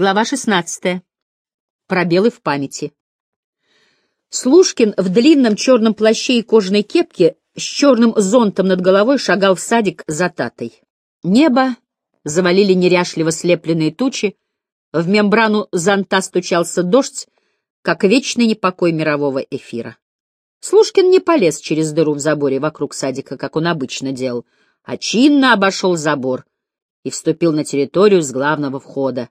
Глава 16. Пробелы в памяти. Слушкин в длинном черном плаще и кожаной кепке с черным зонтом над головой шагал в садик за татой. Небо завалили неряшливо слепленные тучи, в мембрану зонта стучался дождь, как вечный непокой мирового эфира. Слушкин не полез через дыру в заборе вокруг садика, как он обычно делал, а чинно обошел забор и вступил на территорию с главного входа.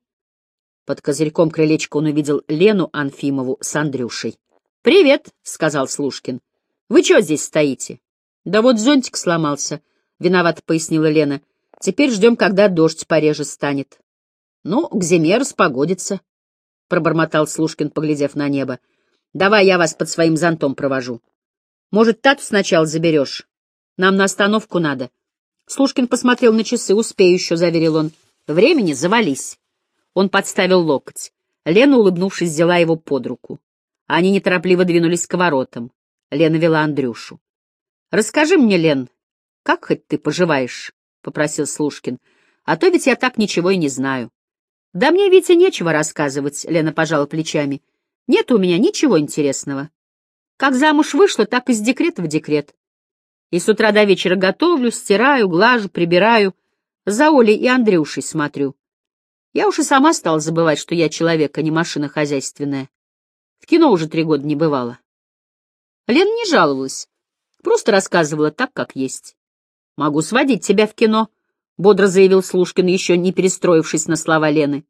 Под козырьком крылечка он увидел Лену Анфимову с Андрюшей. «Привет», — сказал Слушкин. «Вы чего здесь стоите?» «Да вот зонтик сломался», — виновато пояснила Лена. «Теперь ждем, когда дождь пореже станет». «Ну, к зиме распогодится», — пробормотал Слушкин, поглядев на небо. «Давай я вас под своим зонтом провожу. Может, тату сначала заберешь? Нам на остановку надо». Слушкин посмотрел на часы. «Успею еще», — заверил он. «Времени завались». Он подставил локоть. Лена, улыбнувшись, взяла его под руку. Они неторопливо двинулись к воротам. Лена вела Андрюшу. — Расскажи мне, Лен, как хоть ты поживаешь? — попросил Слушкин. — А то ведь я так ничего и не знаю. — Да мне, Витя, нечего рассказывать, — Лена пожала плечами. — Нет у меня ничего интересного. Как замуж вышла, так из декрета в декрет. И с утра до вечера готовлю, стираю, глажу, прибираю. За Олей и Андрюшей смотрю. Я уж и сама стала забывать, что я человек, а не машина хозяйственная. В кино уже три года не бывало. Лена не жаловалась, просто рассказывала так, как есть. «Могу сводить тебя в кино», — бодро заявил Слушкин, еще не перестроившись на слова Лены.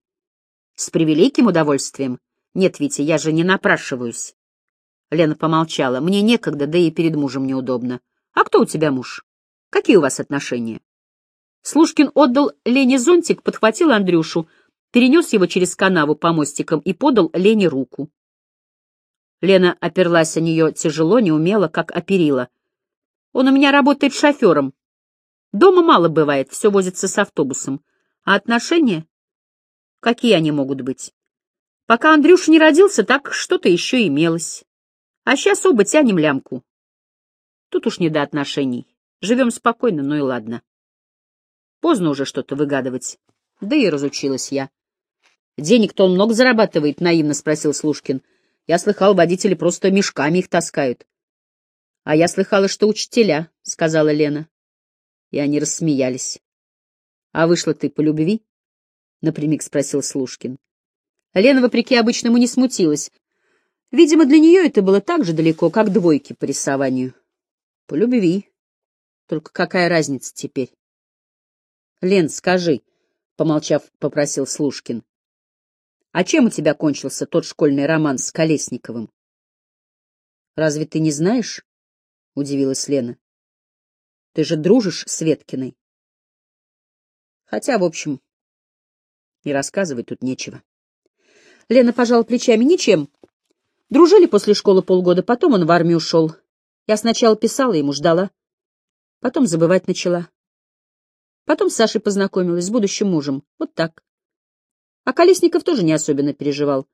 «С превеликим удовольствием. Нет, Витя, я же не напрашиваюсь». Лена помолчала. «Мне некогда, да и перед мужем неудобно. А кто у тебя муж? Какие у вас отношения?» Слушкин отдал Лене зонтик, подхватил Андрюшу, перенес его через канаву по мостикам и подал Лене руку. Лена оперлась о нее тяжело, неумело, как оперила. «Он у меня работает шофером. Дома мало бывает, все возится с автобусом. А отношения? Какие они могут быть? Пока Андрюша не родился, так что-то еще имелось. А сейчас оба тянем лямку. Тут уж не до отношений. Живем спокойно, ну и ладно. Поздно уже что-то выгадывать. Да и разучилась я. Денег-то он много зарабатывает, — наивно спросил Слушкин. Я слыхал, водители просто мешками их таскают. — А я слыхала, что учителя, — сказала Лена. И они рассмеялись. — А вышла ты по любви? — напрямик спросил Слушкин. Лена, вопреки обычному, не смутилась. Видимо, для нее это было так же далеко, как двойки по рисованию. — По любви. Только какая разница теперь? — Лен, скажи, — помолчав, попросил Слушкин, — а чем у тебя кончился тот школьный роман с Колесниковым? — Разве ты не знаешь? — удивилась Лена. — Ты же дружишь с Веткиной. Хотя, в общем, и рассказывать тут нечего. Лена пожала плечами. Ничем. Дружили после школы полгода, потом он в армию ушел. Я сначала писала ему, ждала. Потом забывать начала. Потом с Сашей познакомилась, с будущим мужем. Вот так. А Колесников тоже не особенно переживал.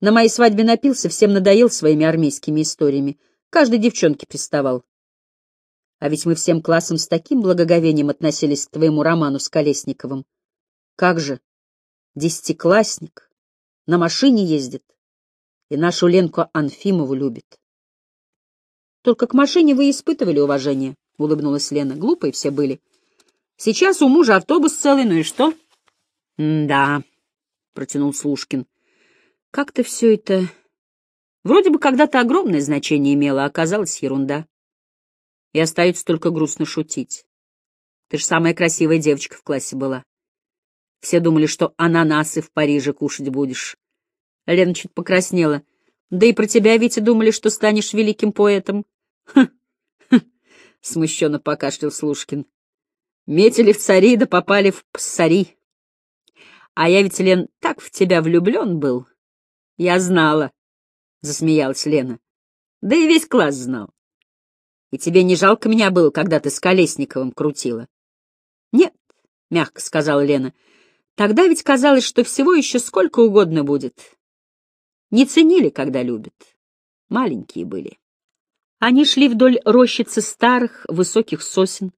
На моей свадьбе напился, всем надоел своими армейскими историями. Каждой девчонке приставал. А ведь мы всем классом с таким благоговением относились к твоему роману с Колесниковым. Как же? Десятиклассник. На машине ездит. И нашу Ленку Анфимову любит. Только к машине вы испытывали уважение, — улыбнулась Лена. Глупые все были. Сейчас у мужа автобус целый, ну и что? — Да, — протянул Слушкин. — Как-то все это... Вроде бы когда-то огромное значение имело, а оказалось ерунда. И остается только грустно шутить. Ты же самая красивая девочка в классе была. Все думали, что ананасы в Париже кушать будешь. Лена чуть покраснела. Да и про тебя, Витя, думали, что станешь великим поэтом. Смущенно покашлял Слушкин. Метили в цари, да попали в псари. А я ведь, Лен, так в тебя влюблен был. Я знала, — засмеялась Лена. Да и весь класс знал. И тебе не жалко меня было, когда ты с Колесниковым крутила? Нет, — мягко сказала Лена. Тогда ведь казалось, что всего еще сколько угодно будет. Не ценили, когда любят. Маленькие были. Они шли вдоль рощицы старых высоких сосен,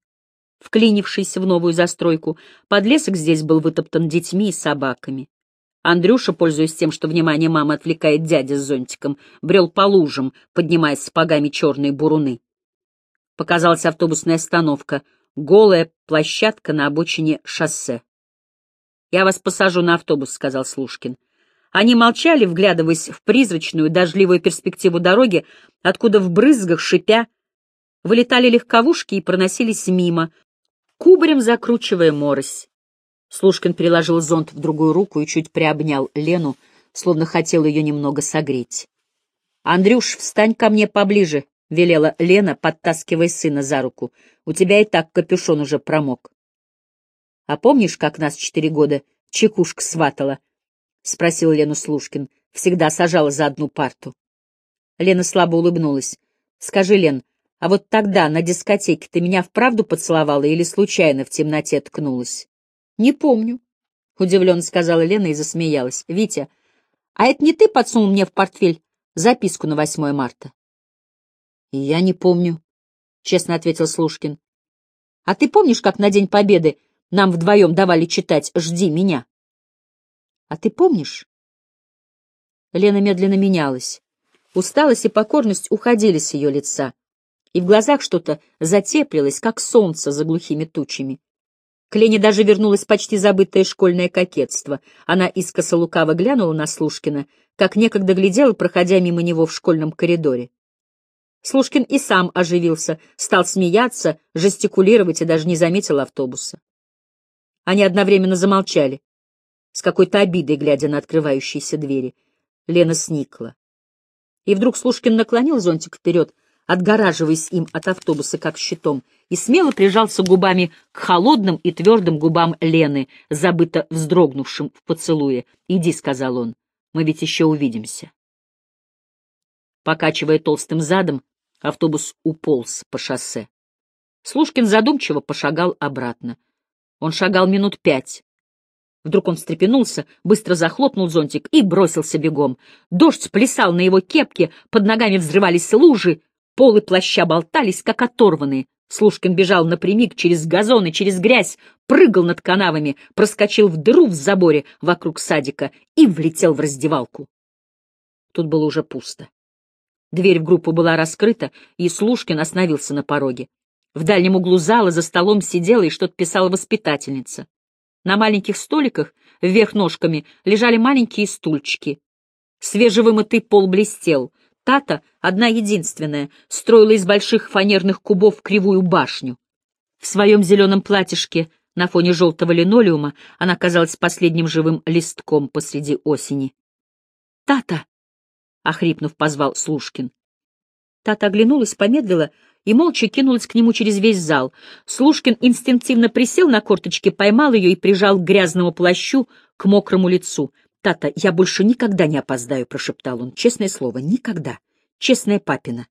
вклинившийся в новую застройку. Подлесок здесь был вытоптан детьми и собаками. Андрюша, пользуясь тем, что внимание мамы отвлекает дядя с зонтиком, брел по лужам, поднимая сапогами черные буруны. Показалась автобусная остановка, голая площадка на обочине шоссе. «Я вас посажу на автобус», — сказал Слушкин. Они молчали, вглядываясь в призрачную, дождливую перспективу дороги, откуда в брызгах, шипя, вылетали легковушки и проносились мимо, кубарем закручивая морось. Слушкин переложил зонт в другую руку и чуть приобнял Лену, словно хотел ее немного согреть. — Андрюш, встань ко мне поближе, — велела Лена, подтаскивая сына за руку. — У тебя и так капюшон уже промок. — А помнишь, как нас четыре года чекушка сватала? — спросил Лену Слушкин. — Всегда сажала за одну парту. Лена слабо улыбнулась. — Скажи, Лен, а вот тогда на дискотеке ты меня вправду поцеловала или случайно в темноте ткнулась? Не помню, — удивленно сказала Лена и засмеялась. Витя, а это не ты подсунул мне в портфель записку на 8 марта? Я не помню, — честно ответил Слушкин. А ты помнишь, как на День Победы нам вдвоем давали читать «Жди меня»? А ты помнишь? Лена медленно менялась. Усталость и покорность уходили с ее лица, и в глазах что-то затеплилось, как солнце за глухими тучами. К Лене даже вернулось почти забытое школьное кокетство. Она искоса лукаво глянула на Слушкина, как некогда глядела, проходя мимо него в школьном коридоре. Слушкин и сам оживился, стал смеяться, жестикулировать и даже не заметил автобуса. Они одновременно замолчали, с какой-то обидой глядя на открывающиеся двери. Лена сникла. И вдруг Слушкин наклонил зонтик вперед, отгораживаясь им от автобуса как щитом, и смело прижался губами к холодным и твердым губам Лены, забыто вздрогнувшим в поцелуе. «Иди», — сказал он, — «мы ведь еще увидимся». Покачивая толстым задом, автобус уполз по шоссе. Слушкин задумчиво пошагал обратно. Он шагал минут пять. Вдруг он встрепенулся, быстро захлопнул зонтик и бросился бегом. Дождь плясал на его кепке, под ногами взрывались лужи, Полы плаща болтались, как оторванные. Слушкин бежал напрямик через газоны, через грязь, прыгал над канавами, проскочил в дыру в заборе вокруг садика и влетел в раздевалку. Тут было уже пусто. Дверь в группу была раскрыта, и Слушкин остановился на пороге. В дальнем углу зала за столом сидела и что-то писала воспитательница. На маленьких столиках, вверх ножками, лежали маленькие стульчики. Свежевымытый пол блестел, Тата, одна единственная, строила из больших фанерных кубов кривую башню. В своем зеленом платьишке на фоне желтого линолеума она казалась последним живым листком посреди осени. «Тата!» — охрипнув, позвал Слушкин. Тата оглянулась, помедлила и молча кинулась к нему через весь зал. Слушкин инстинктивно присел на корточки, поймал ее и прижал к грязному плащу, к мокрому лицу. «Тата, я больше никогда не опоздаю», — прошептал он. «Честное слово, никогда. Честная папина».